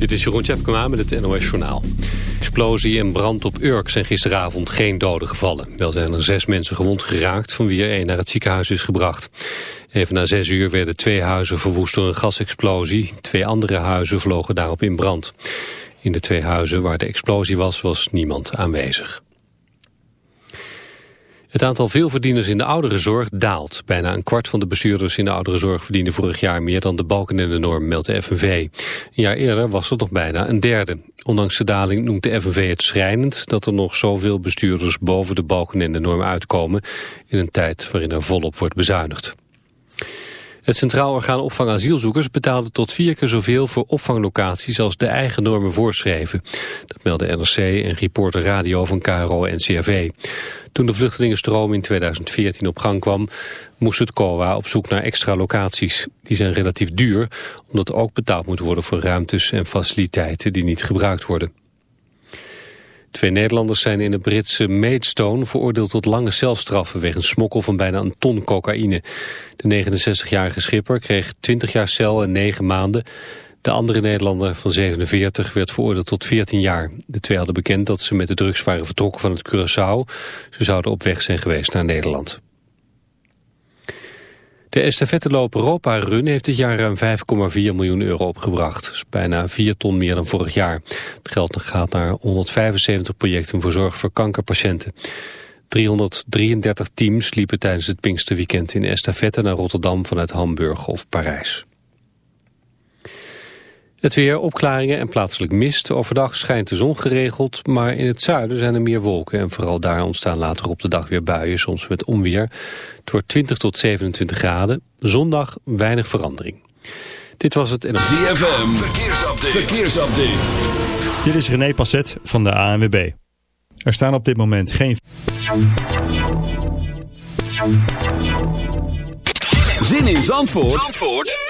Dit is Jeroen Tjepkema met het NOS Journaal. Explosie en brand op Urk zijn gisteravond geen doden gevallen. Wel zijn er zes mensen gewond geraakt, van wie er één naar het ziekenhuis is gebracht. Even na zes uur werden twee huizen verwoest door een gasexplosie. Twee andere huizen vlogen daarop in brand. In de twee huizen waar de explosie was, was niemand aanwezig. Het aantal veelverdieners in de ouderenzorg daalt. Bijna een kwart van de bestuurders in de ouderenzorg verdiende vorig jaar meer dan de balken in de norm, meldt de FNV. Een jaar eerder was het nog bijna een derde. Ondanks de daling noemt de FNV het schrijnend dat er nog zoveel bestuurders boven de balken in de norm uitkomen in een tijd waarin er volop wordt bezuinigd. Het Centraal Orgaan Opvang Asielzoekers betaalde tot vier keer zoveel voor opvanglocaties als de eigen normen voorschreven. Dat meldde NRC en reporter radio van KRO en CRV. Toen de vluchtelingenstroom in 2014 op gang kwam, moest het COA op zoek naar extra locaties. Die zijn relatief duur, omdat ook betaald moet worden voor ruimtes en faciliteiten die niet gebruikt worden. Twee Nederlanders zijn in de Britse Maidstone veroordeeld tot lange celstraffen wegens smokkel van bijna een ton cocaïne. De 69-jarige schipper kreeg 20 jaar cel en 9 maanden. De andere Nederlander van 47 werd veroordeeld tot 14 jaar. De twee hadden bekend dat ze met de drugs waren vertrokken van het Curaçao. Ze zouden op weg zijn geweest naar Nederland. De estafetteloop Europa Run heeft dit jaar ruim 5,4 miljoen euro opgebracht. Dat is bijna 4 ton meer dan vorig jaar. Het geld gaat naar 175 projecten voor zorg voor kankerpatiënten. 333 teams liepen tijdens het Pinksterweekend in estafette naar Rotterdam vanuit Hamburg of Parijs. Het weer, opklaringen en plaatselijk mist. Overdag schijnt de zon geregeld, maar in het zuiden zijn er meer wolken. En vooral daar ontstaan later op de dag weer buien, soms met onweer. Het wordt 20 tot 27 graden. Zondag weinig verandering. Dit was het... ZFM, verkeersupdate. verkeersupdate. Dit is René Passet van de ANWB. Er staan op dit moment geen... Zin in Zandvoort? Zandvoort?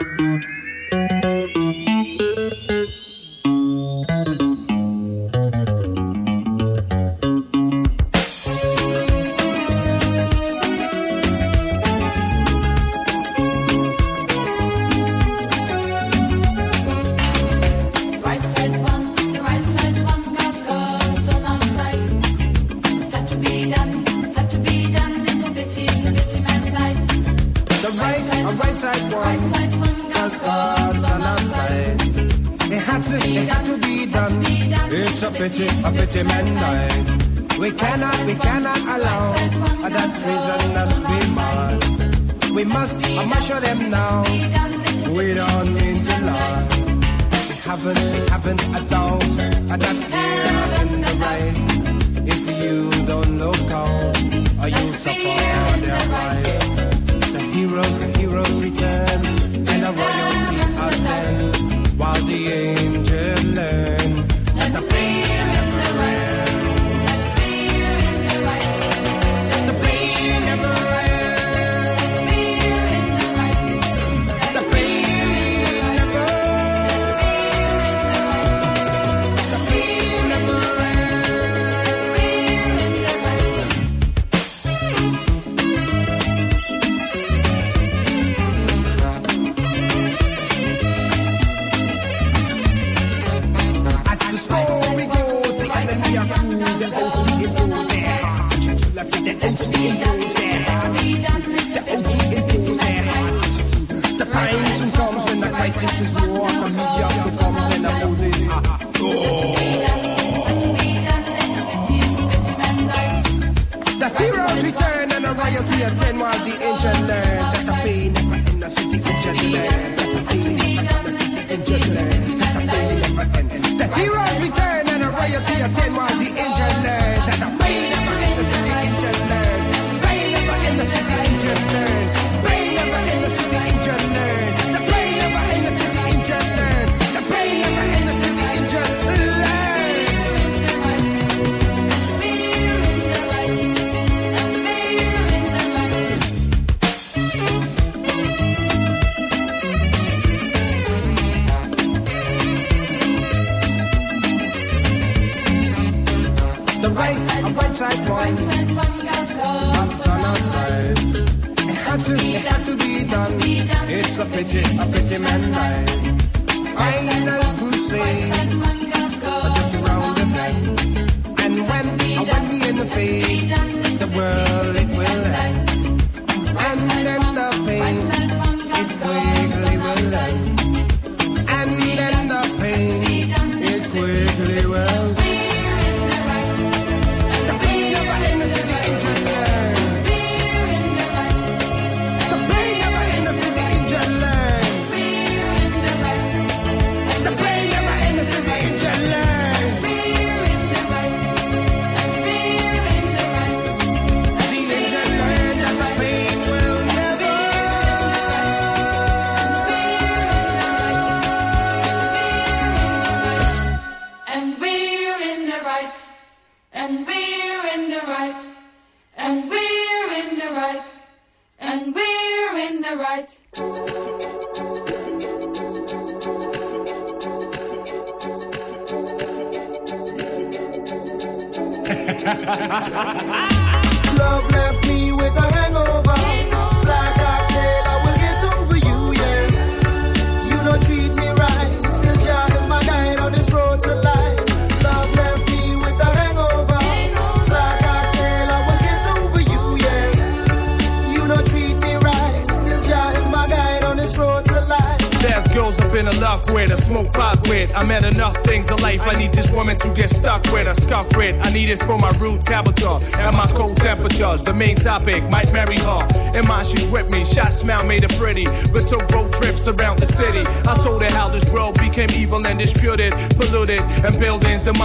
I'ma show them now. We don't mean to lie. We haven't, haven't a doubt that we're in the right. If you don't look out, you'll suffer.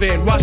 while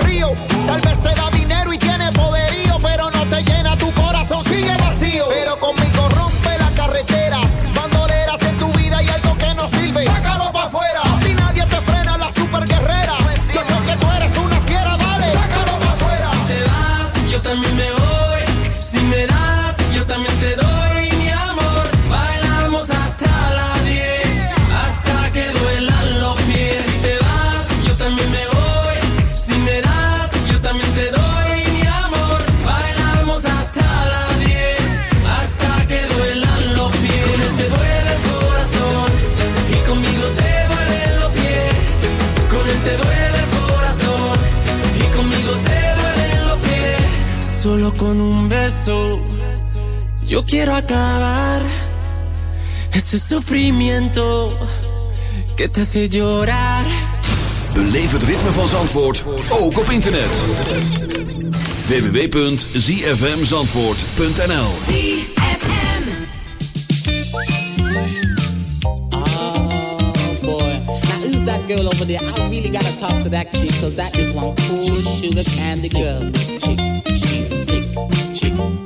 río quiero acabar ese sufrimiento que te hace llorar. Beleef het ritme van Zandvoort ook op internet. www.zfmzandvoort.nl ZFM Oh ah, boy, now who's that girl over there? I really gotta talk to that chick, cause that is one cool sugar candy girl. Chick, she's chick, chick.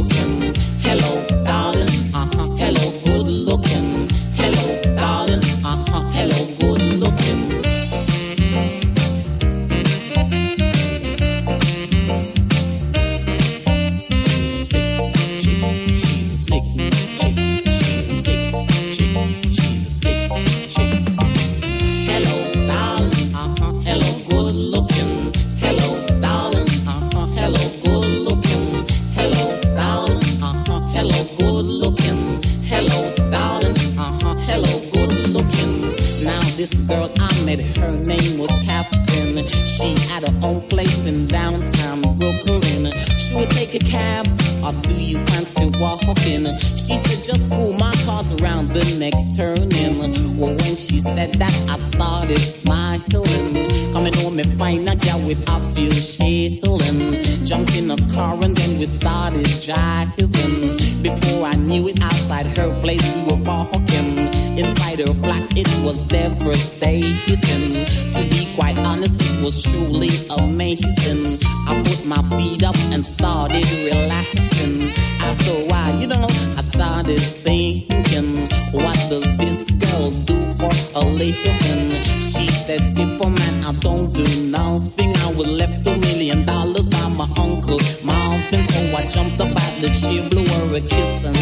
Jumped up at the chair, blew her a kiss and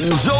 zandvoort en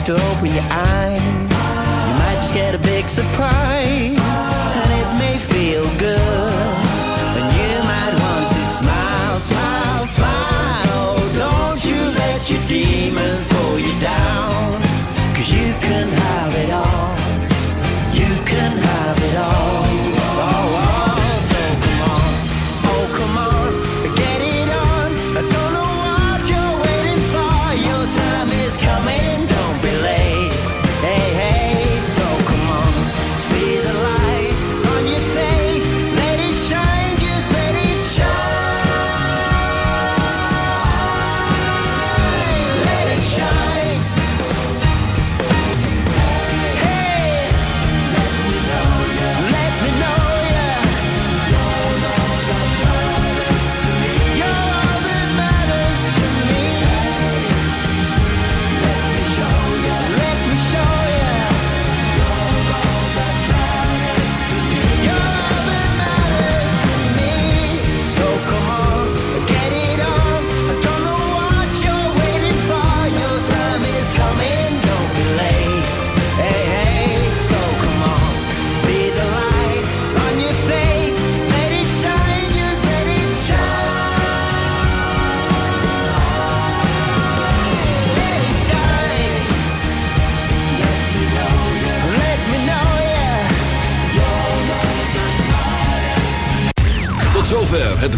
have to open your eyes. You might just get a big surprise.